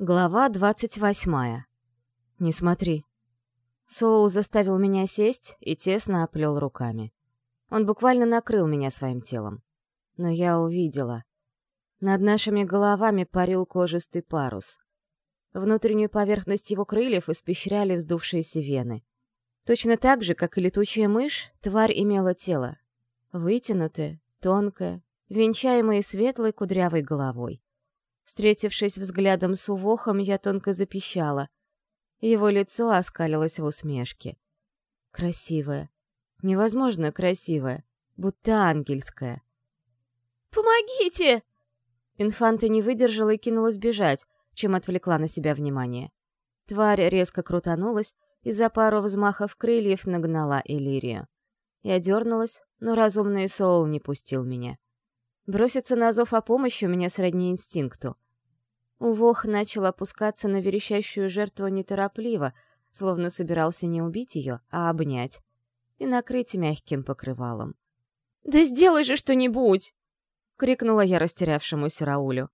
Глава двадцать восьмая. «Не смотри». Соул заставил меня сесть и тесно оплел руками. Он буквально накрыл меня своим телом. Но я увидела. Над нашими головами парил кожистый парус. Внутреннюю поверхность его крыльев испещряли вздувшиеся вены. Точно так же, как и летучая мышь, тварь имела тело. Вытянутое, тонкое, венчаемое светлой кудрявой головой. Встретившись взглядом с Увохом, я тонко запищала. Его лицо оскалилось в усмешке. Красивое. Невозможно красивое. Будто ангельское. «Помогите!» Инфанта не выдержала и кинулась бежать, чем отвлекла на себя внимание. Тварь резко крутанулась и за пару взмахов крыльев нагнала Элирию. Я дернулась, но разумный Соул не пустил меня. Броситься на зов о помощи у меня сродни инстинкту. Увох начал опускаться на верещащую жертву неторопливо, словно собирался не убить ее, а обнять. И накрыть мягким покрывалом. «Да сделай же что-нибудь!» — крикнула я растерявшемуся Раулю.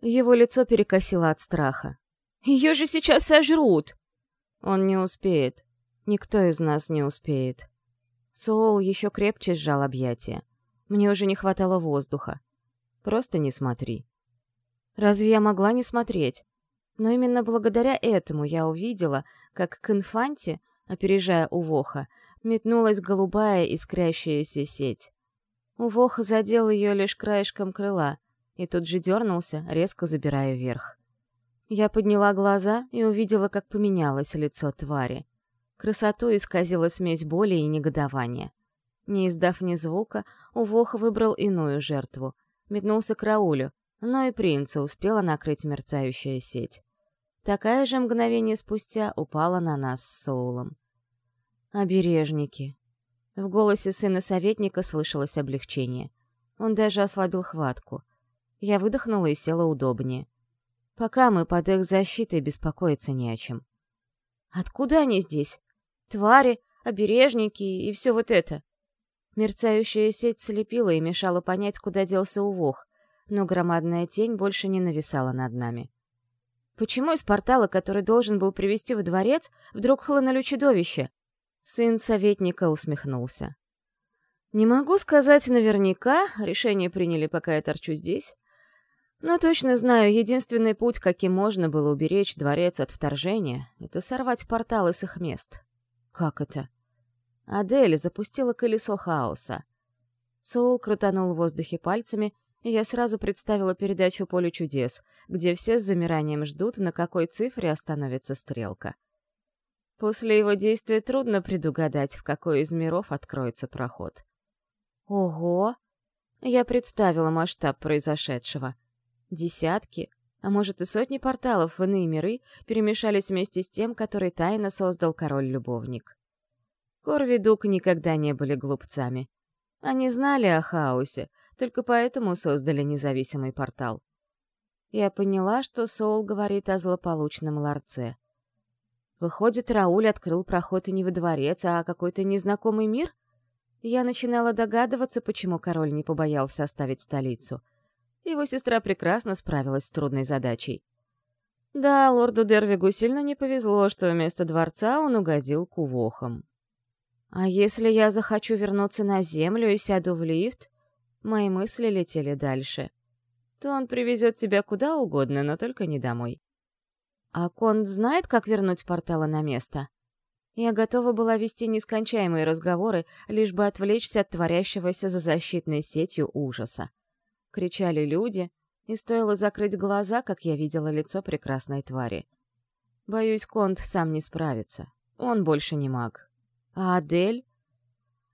Его лицо перекосило от страха. «Ее же сейчас сожрут!» «Он не успеет. Никто из нас не успеет». Соул еще крепче сжал объятия. Мне уже не хватало воздуха. Просто не смотри. Разве я могла не смотреть? Но именно благодаря этому я увидела, как к инфанте, опережая Увоха, метнулась голубая искрящаяся сеть. Увох задел ее лишь краешком крыла, и тут же дернулся, резко забирая вверх. Я подняла глаза и увидела, как поменялось лицо твари. Красоту исказила смесь боли и негодования. Не издав ни звука, Увох выбрал иную жертву. Метнулся к Раулю, но и принца успела накрыть мерцающая сеть. Такая же мгновение спустя упала на нас с Соулом. «Обережники». В голосе сына советника слышалось облегчение. Он даже ослабил хватку. Я выдохнула и села удобнее. Пока мы под их защитой беспокоиться не о чем. «Откуда они здесь? Твари, обережники и все вот это?» Мерцающая сеть слепила и мешала понять, куда делся увох, но громадная тень больше не нависала над нами. Почему из портала, который должен был привести во дворец, вдруг хлынули чудовища? Сын советника усмехнулся. Не могу сказать наверняка, решение приняли, пока я торчу здесь. Но точно знаю, единственный путь, каким можно было уберечь дворец от вторжения, это сорвать порталы с их мест. Как это? Адель запустила колесо хаоса. Соул крутанул в воздухе пальцами, и я сразу представила передачу «Поле чудес», где все с замиранием ждут, на какой цифре остановится стрелка. После его действия трудно предугадать, в какой из миров откроется проход. Ого! Я представила масштаб произошедшего. Десятки, а может и сотни порталов в иные миры перемешались вместе с тем, который тайно создал король-любовник. Корвидук никогда не были глупцами. Они знали о хаосе, только поэтому создали независимый портал. Я поняла, что Соул говорит о злополучном ларце. Выходит, Рауль открыл проход и не во дворец, а какой-то незнакомый мир? Я начинала догадываться, почему король не побоялся оставить столицу. Его сестра прекрасно справилась с трудной задачей. Да, лорду Дервигу сильно не повезло, что вместо дворца он угодил к увохам. А если я захочу вернуться на Землю и сяду в лифт? Мои мысли летели дальше. То он привезет тебя куда угодно, но только не домой. А Конд знает, как вернуть порталы на место? Я готова была вести нескончаемые разговоры, лишь бы отвлечься от творящегося за защитной сетью ужаса. Кричали люди, и стоило закрыть глаза, как я видела лицо прекрасной твари. Боюсь, Конд сам не справится. Он больше не маг. А Адель?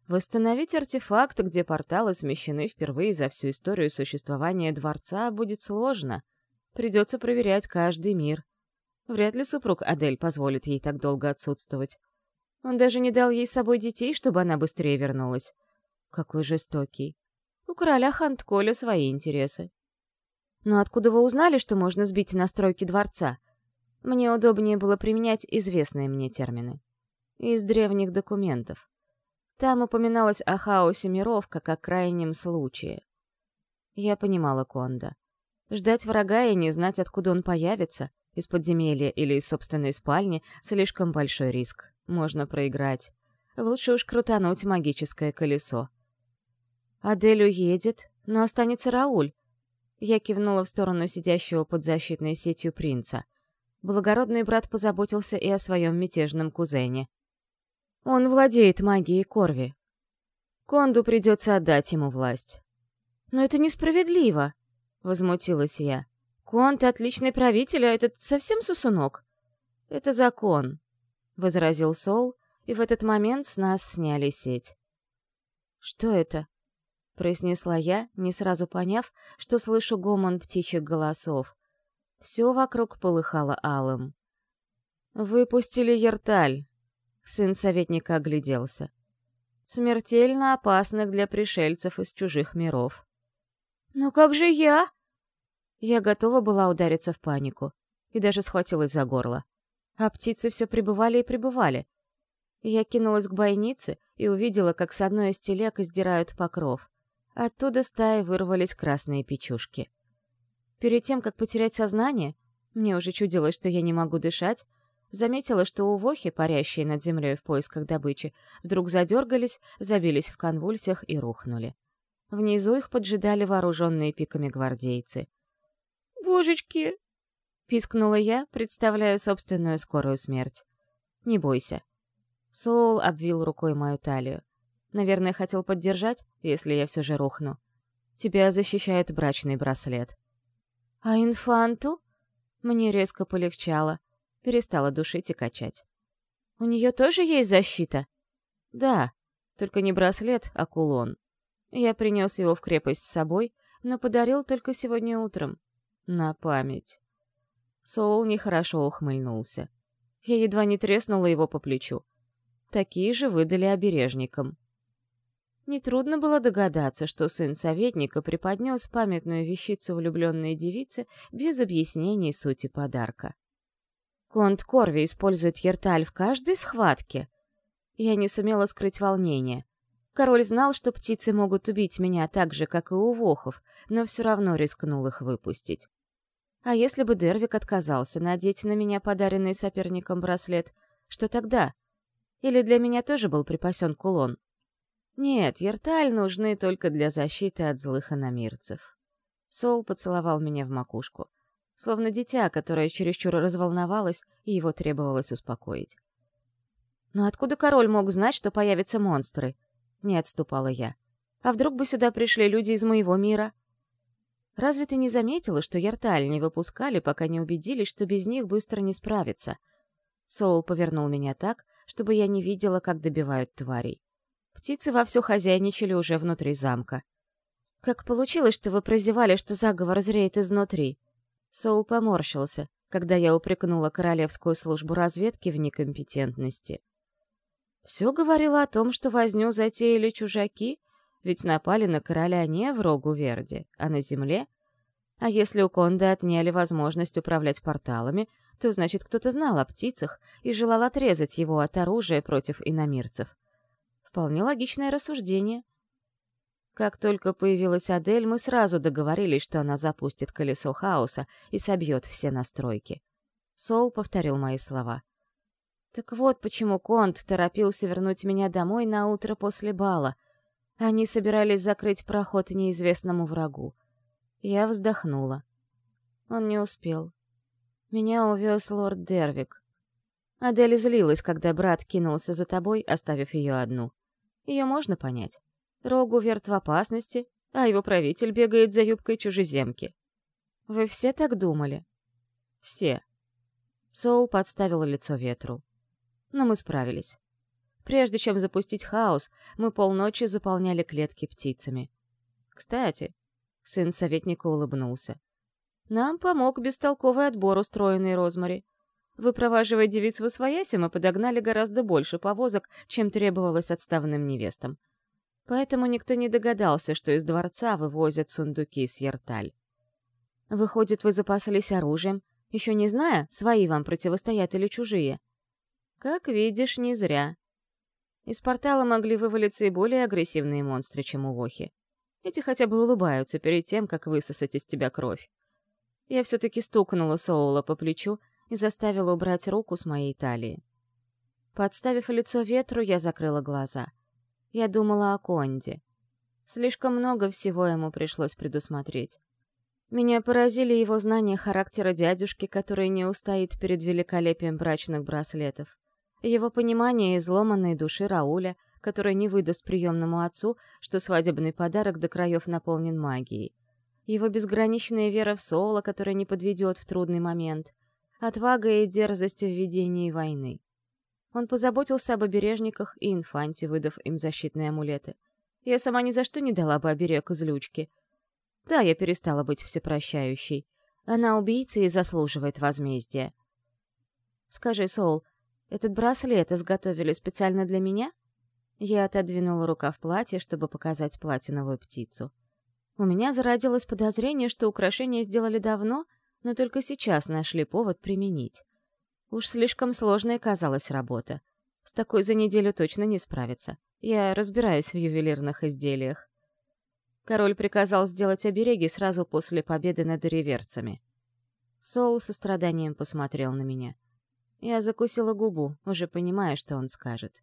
Восстановить артефакт, где порталы смещены впервые за всю историю существования дворца, будет сложно. Придется проверять каждый мир. Вряд ли супруг Адель позволит ей так долго отсутствовать. Он даже не дал ей с собой детей, чтобы она быстрее вернулась. Какой жестокий. У короля Хантколя свои интересы. Но откуда вы узнали, что можно сбить настройки дворца? Мне удобнее было применять известные мне термины из древних документов. Там упоминалось о хаосе миров как о крайнем случае. Я понимала Конда. Ждать врага и не знать, откуда он появится, Из подземелья или из собственной спальни слишком большой риск. Можно проиграть. Лучше уж крутануть магическое колесо. Адель уедет, но останется Рауль. Я кивнула в сторону сидящего под защитной сетью принца. Благородный брат позаботился и о своем мятежном кузене. Он владеет магией Корви. Конду придется отдать ему власть. «Но это несправедливо!» — возмутилась я. «Конт — отличный правитель, а этот совсем сосунок». «Это закон», — возразил Сол, и в этот момент с нас сняли сеть. «Что это?» — произнесла я, не сразу поняв, что слышу гомон птичьих голосов. Все вокруг полыхало алым. «Выпустили Ерталь», — сын советника огляделся. «Смертельно опасных для пришельцев из чужих миров». «Но как же я?» Я готова была удариться в панику и даже схватилась за горло. А птицы все пребывали и пребывали. Я кинулась к бойнице и увидела, как с одной из телег издирают покров. Оттуда стаи вырвались красные печушки. Перед тем, как потерять сознание, мне уже чудилось, что я не могу дышать, заметила, что у вохи, парящие над землей в поисках добычи, вдруг задергались, забились в конвульсиях и рухнули. Внизу их поджидали вооруженные пиками гвардейцы — «Божечки!» — пискнула я, представляя собственную скорую смерть. «Не бойся». Соул обвил рукой мою талию. Наверное, хотел поддержать, если я все же рухну. Тебя защищает брачный браслет. «А инфанту?» Мне резко полегчало. Перестала душить и качать. «У нее тоже есть защита?» «Да, только не браслет, а кулон. Я принес его в крепость с собой, но подарил только сегодня утром. На память. Соул нехорошо ухмыльнулся. Я едва не треснула его по плечу. Такие же выдали обережникам. Нетрудно было догадаться, что сын советника преподнес памятную вещицу влюбленной девице без объяснений сути подарка. Конт Корви использует Ерталь в каждой схватке. Я не сумела скрыть волнение. Король знал, что птицы могут убить меня так же, как и у вохов, но все равно рискнул их выпустить. А если бы Дервик отказался надеть на меня подаренный соперником браслет, что тогда? Или для меня тоже был припасен кулон? Нет, Ерталь нужны только для защиты от злых иномирцев. Сол поцеловал меня в макушку, словно дитя, которое чересчур разволновалось, и его требовалось успокоить. Но откуда король мог знать, что появятся монстры? Не отступала я. А вдруг бы сюда пришли люди из моего мира? Разве ты не заметила, что Ярталь не выпускали, пока не убедились, что без них быстро не справиться? Соул повернул меня так, чтобы я не видела, как добивают тварей. Птицы вовсю хозяйничали уже внутри замка. «Как получилось, что вы прозевали, что заговор зреет изнутри?» Соул поморщился, когда я упрекнула Королевскую службу разведки в некомпетентности. Все говорило о том, что возню затеяли чужаки, ведь напали на короля не в Рогу Верди, а на земле. А если у Конда отняли возможность управлять порталами, то значит кто-то знал о птицах и желал отрезать его от оружия против иномирцев. Вполне логичное рассуждение. Как только появилась Адель, мы сразу договорились, что она запустит колесо хаоса и собьет все настройки. Сол повторил мои слова — так вот почему Конт торопился вернуть меня домой на утро после бала. Они собирались закрыть проход неизвестному врагу. Я вздохнула. Он не успел. Меня увез лорд Дервик. Адель злилась, когда брат кинулся за тобой, оставив ее одну. Ее можно понять. Рогу верт в опасности, а его правитель бегает за юбкой чужеземки. Вы все так думали? Все. Соул подставил лицо ветру но мы справились. Прежде чем запустить хаос, мы полночи заполняли клетки птицами. Кстати, сын советника улыбнулся. Нам помог бестолковый отбор, устроенный Розмари. Выпроваживая девиц в освояси, мы подогнали гораздо больше повозок, чем требовалось отставным невестам. Поэтому никто не догадался, что из дворца вывозят сундуки с Ерталь. Выходит, вы запасались оружием, еще не зная, свои вам противостоят или чужие. Как видишь, не зря. Из портала могли вывалиться и более агрессивные монстры, чем у Вохи. Эти хотя бы улыбаются перед тем, как высосать из тебя кровь. Я все-таки стукнула Соула по плечу и заставила убрать руку с моей талии. Подставив лицо ветру, я закрыла глаза. Я думала о Конде. Слишком много всего ему пришлось предусмотреть. Меня поразили его знания характера дядюшки, который не устоит перед великолепием брачных браслетов. Его понимание изломанной души Рауля, который не выдаст приемному отцу, что свадебный подарок до краев наполнен магией. Его безграничная вера в Соло, которая не подведет в трудный момент. Отвага и дерзость в ведении войны. Он позаботился об обережниках и инфанте, выдав им защитные амулеты. Я сама ни за что не дала бы оберег излючки. Да, я перестала быть всепрощающей. Она убийца и заслуживает возмездия. Скажи, Соул, этот браслет изготовили специально для меня? Я отодвинула рукав платья, чтобы показать платиновую птицу. У меня зародилось подозрение, что украшение сделали давно, но только сейчас нашли повод применить. Уж слишком сложной казалась работа. С такой за неделю точно не справиться. Я разбираюсь в ювелирных изделиях. Король приказал сделать обереги сразу после победы над реверцами. Сол со страданием посмотрел на меня. Я закусила губу, уже понимая, что он скажет.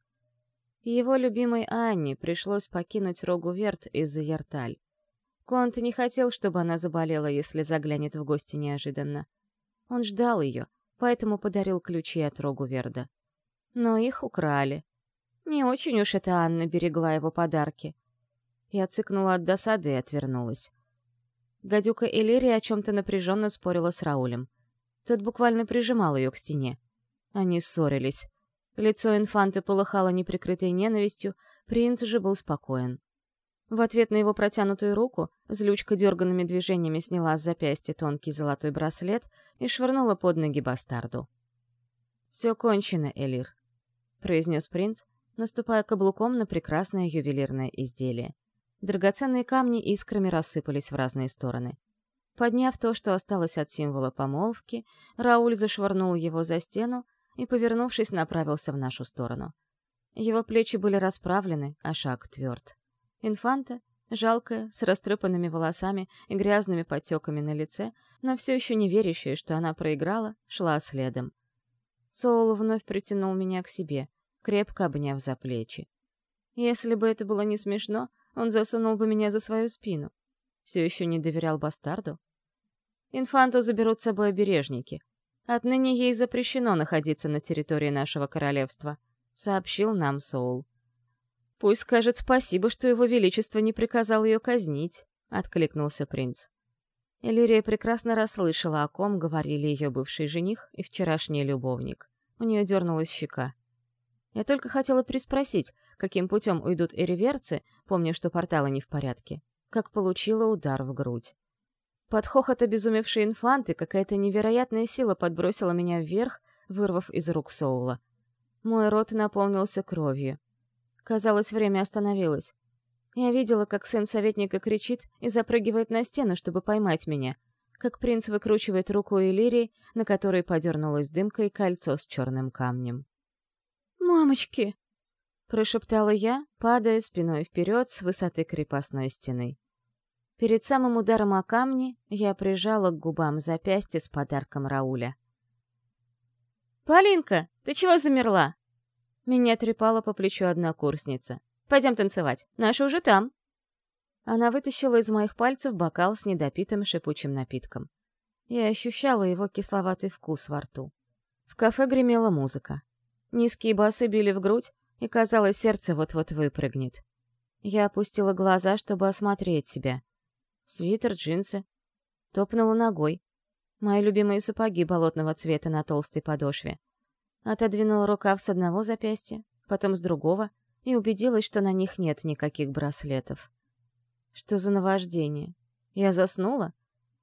Его любимой Анне пришлось покинуть Рогу Верт из-за Ярталь. Конт не хотел, чтобы она заболела, если заглянет в гости неожиданно. Он ждал ее, поэтому подарил ключи от Рогу Верда. Но их украли. Не очень уж эта Анна берегла его подарки. Я цыкнула от досады и отвернулась. Гадюка Элирия о чем-то напряженно спорила с Раулем. Тот буквально прижимал ее к стене. Они ссорились. Лицо инфанты полыхало неприкрытой ненавистью, принц же был спокоен. В ответ на его протянутую руку злючка дерганными движениями сняла с запястья тонкий золотой браслет и швырнула под ноги бастарду. «Все кончено, Элир», — произнес принц, наступая каблуком на прекрасное ювелирное изделие. Драгоценные камни искрами рассыпались в разные стороны. Подняв то, что осталось от символа помолвки, Рауль зашвырнул его за стену и, повернувшись, направился в нашу сторону. Его плечи были расправлены, а шаг тверд. Инфанта, жалкая, с растрепанными волосами и грязными потеками на лице, но все еще не верящая, что она проиграла, шла следом. Соул вновь притянул меня к себе, крепко обняв за плечи. Если бы это было не смешно, он засунул бы меня за свою спину. Все еще не доверял бастарду. Инфанту заберут с собой обережники. Отныне ей запрещено находиться на территории нашего королевства, сообщил нам Соул. Пусть скажет спасибо, что его величество не приказал ее казнить, откликнулся принц. Элирия прекрасно расслышала, о ком говорили ее бывший жених и вчерашний любовник. У нее дернулась щека. Я только хотела переспросить, каким путем уйдут эриверцы, помня, что порталы не в порядке, как получила удар в грудь. Под хохот обезумевшей инфанты какая-то невероятная сила подбросила меня вверх, вырвав из рук Соула. Мой рот наполнился кровью. Казалось, время остановилось. Я видела, как сын советника кричит и запрыгивает на стену, чтобы поймать меня, как принц выкручивает руку Элирии, на которой подернулась дымкой кольцо с черным камнем. «Мамочки!» — прошептала я, падая спиной вперед с высоты крепостной стены. Перед самым ударом о камни я прижала к губам запястье с подарком Рауля. «Полинка, ты чего замерла?» Меня трепала по плечу однокурсница. «Пойдем танцевать, наши уже там». Она вытащила из моих пальцев бокал с недопитым шипучим напитком. Я ощущала его кисловатый вкус во рту. В кафе гремела музыка. Низкие басы били в грудь, и, казалось, сердце вот-вот выпрыгнет. Я опустила глаза, чтобы осмотреть себя. Свитер, джинсы. Топнула ногой. Мои любимые сапоги болотного цвета на толстой подошве. Отодвинула рукав с одного запястья, потом с другого, и убедилась, что на них нет никаких браслетов. Что за наваждение? Я заснула?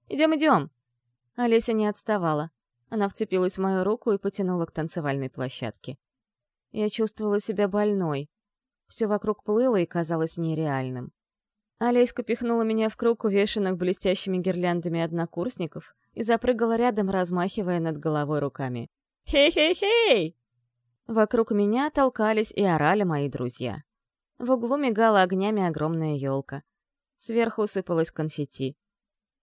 Идем, идем! Олеся не отставала. Она вцепилась в мою руку и потянула к танцевальной площадке. Я чувствовала себя больной. Все вокруг плыло и казалось нереальным. Олеська пихнула меня в круг увешанных блестящими гирляндами однокурсников и запрыгала рядом, размахивая над головой руками. «Хей-хей-хей!» Вокруг меня толкались и орали мои друзья. В углу мигала огнями огромная елка. Сверху сыпалось конфетти.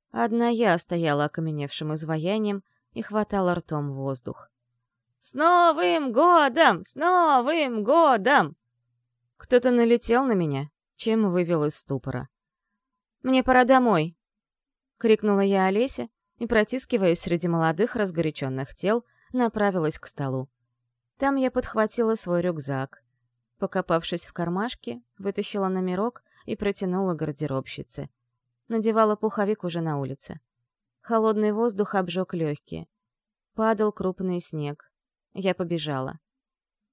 Одна я стояла окаменевшим изваянием и хватала ртом воздух. «С Новым годом! С Новым годом!» Кто-то налетел на меня, чем вывел из ступора. «Мне пора домой!» — крикнула я Олесе и, протискиваясь среди молодых разгоряченных тел, направилась к столу. Там я подхватила свой рюкзак. Покопавшись в кармашке, вытащила номерок и протянула гардеробщице. Надевала пуховик уже на улице. Холодный воздух обжег легкие. Падал крупный снег. Я побежала.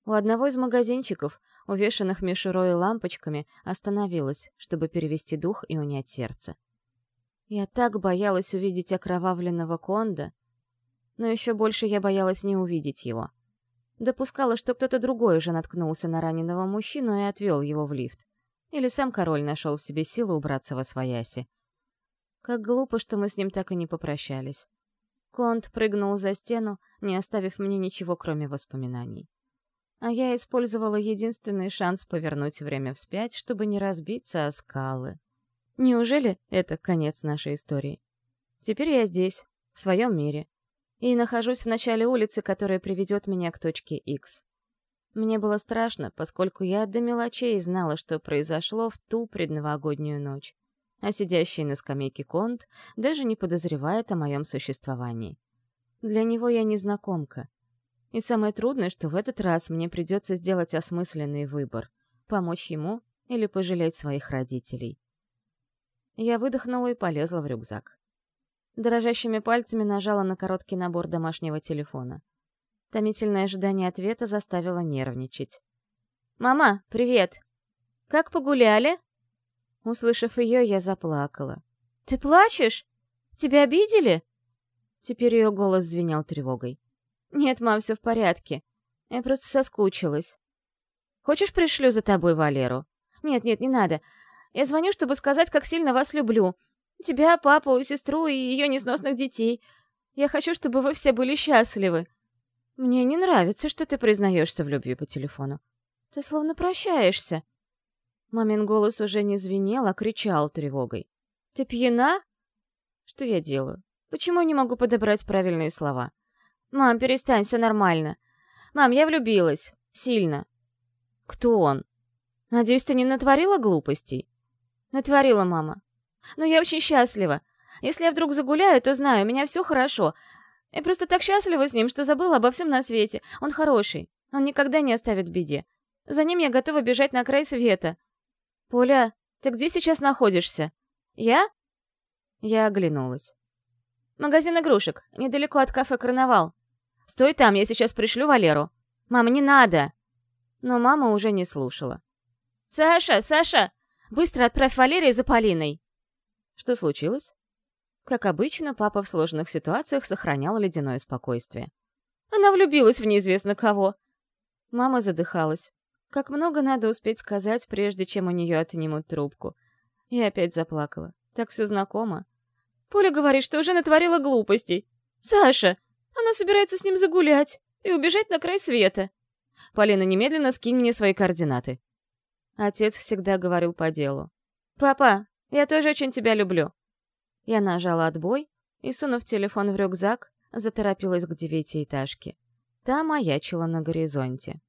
У одного из магазинчиков, увешанных мишурой и лампочками, остановилась, чтобы перевести дух и унять сердце. Я так боялась увидеть окровавленного Конда, но еще больше я боялась не увидеть его. Допускала, что кто-то другой уже наткнулся на раненого мужчину и отвел его в лифт. Или сам король нашел в себе силы убраться во свояси. Как глупо, что мы с ним так и не попрощались. Конт прыгнул за стену, не оставив мне ничего, кроме воспоминаний. А я использовала единственный шанс повернуть время вспять, чтобы не разбиться о скалы. Неужели это конец нашей истории? Теперь я здесь, в своем мире, и нахожусь в начале улицы, которая приведет меня к точке X. Мне было страшно, поскольку я до мелочей знала, что произошло в ту предновогоднюю ночь, а сидящий на скамейке Конт даже не подозревает о моем существовании. Для него я незнакомка. И самое трудное, что в этот раз мне придется сделать осмысленный выбор — помочь ему или пожалеть своих родителей. Я выдохнула и полезла в рюкзак. Дрожащими пальцами нажала на короткий набор домашнего телефона. Томительное ожидание ответа заставило нервничать. «Мама, привет! Как погуляли?» Услышав ее, я заплакала. «Ты плачешь? Тебя обидели?» Теперь ее голос звенел тревогой. «Нет, мам, все в порядке. Я просто соскучилась. Хочешь, пришлю за тобой Валеру?» «Нет-нет, не надо. Я звоню, чтобы сказать, как сильно вас люблю. Тебя, папу, сестру и ее несносных детей. Я хочу, чтобы вы все были счастливы. Мне не нравится, что ты признаешься в любви по телефону. Ты словно прощаешься. Мамин голос уже не звенел, а кричал тревогой. Ты пьяна? Что я делаю? Почему не могу подобрать правильные слова? Мам, перестань, все нормально. Мам, я влюбилась. Сильно. Кто он? Надеюсь, ты не натворила глупостей? Натворила, мама. Но я очень счастлива. Если я вдруг загуляю, то знаю, у меня все хорошо. Я просто так счастлива с ним, что забыла обо всем на свете. Он хороший. Он никогда не оставит беде. За ним я готова бежать на край света. Поля, ты где сейчас находишься? Я? Я оглянулась. Магазин игрушек, недалеко от кафе «Карнавал». Стой там, я сейчас пришлю Валеру. Мама, не надо. Но мама уже не слушала. Саша, Саша, быстро отправь Валерия за Полиной. Что случилось? Как обычно, папа в сложных ситуациях сохранял ледяное спокойствие. Она влюбилась в неизвестно кого. Мама задыхалась. Как много надо успеть сказать, прежде чем у нее отнимут трубку. Я опять заплакала. Так все знакомо. Поля говорит, что уже натворила глупостей. Саша, она собирается с ним загулять и убежать на край света. Полина, немедленно скинь мне свои координаты. Отец всегда говорил по делу. Папа, я тоже очень тебя люблю». Я нажала отбой и, сунув телефон в рюкзак, заторопилась к девятиэтажке. Та маячила на горизонте.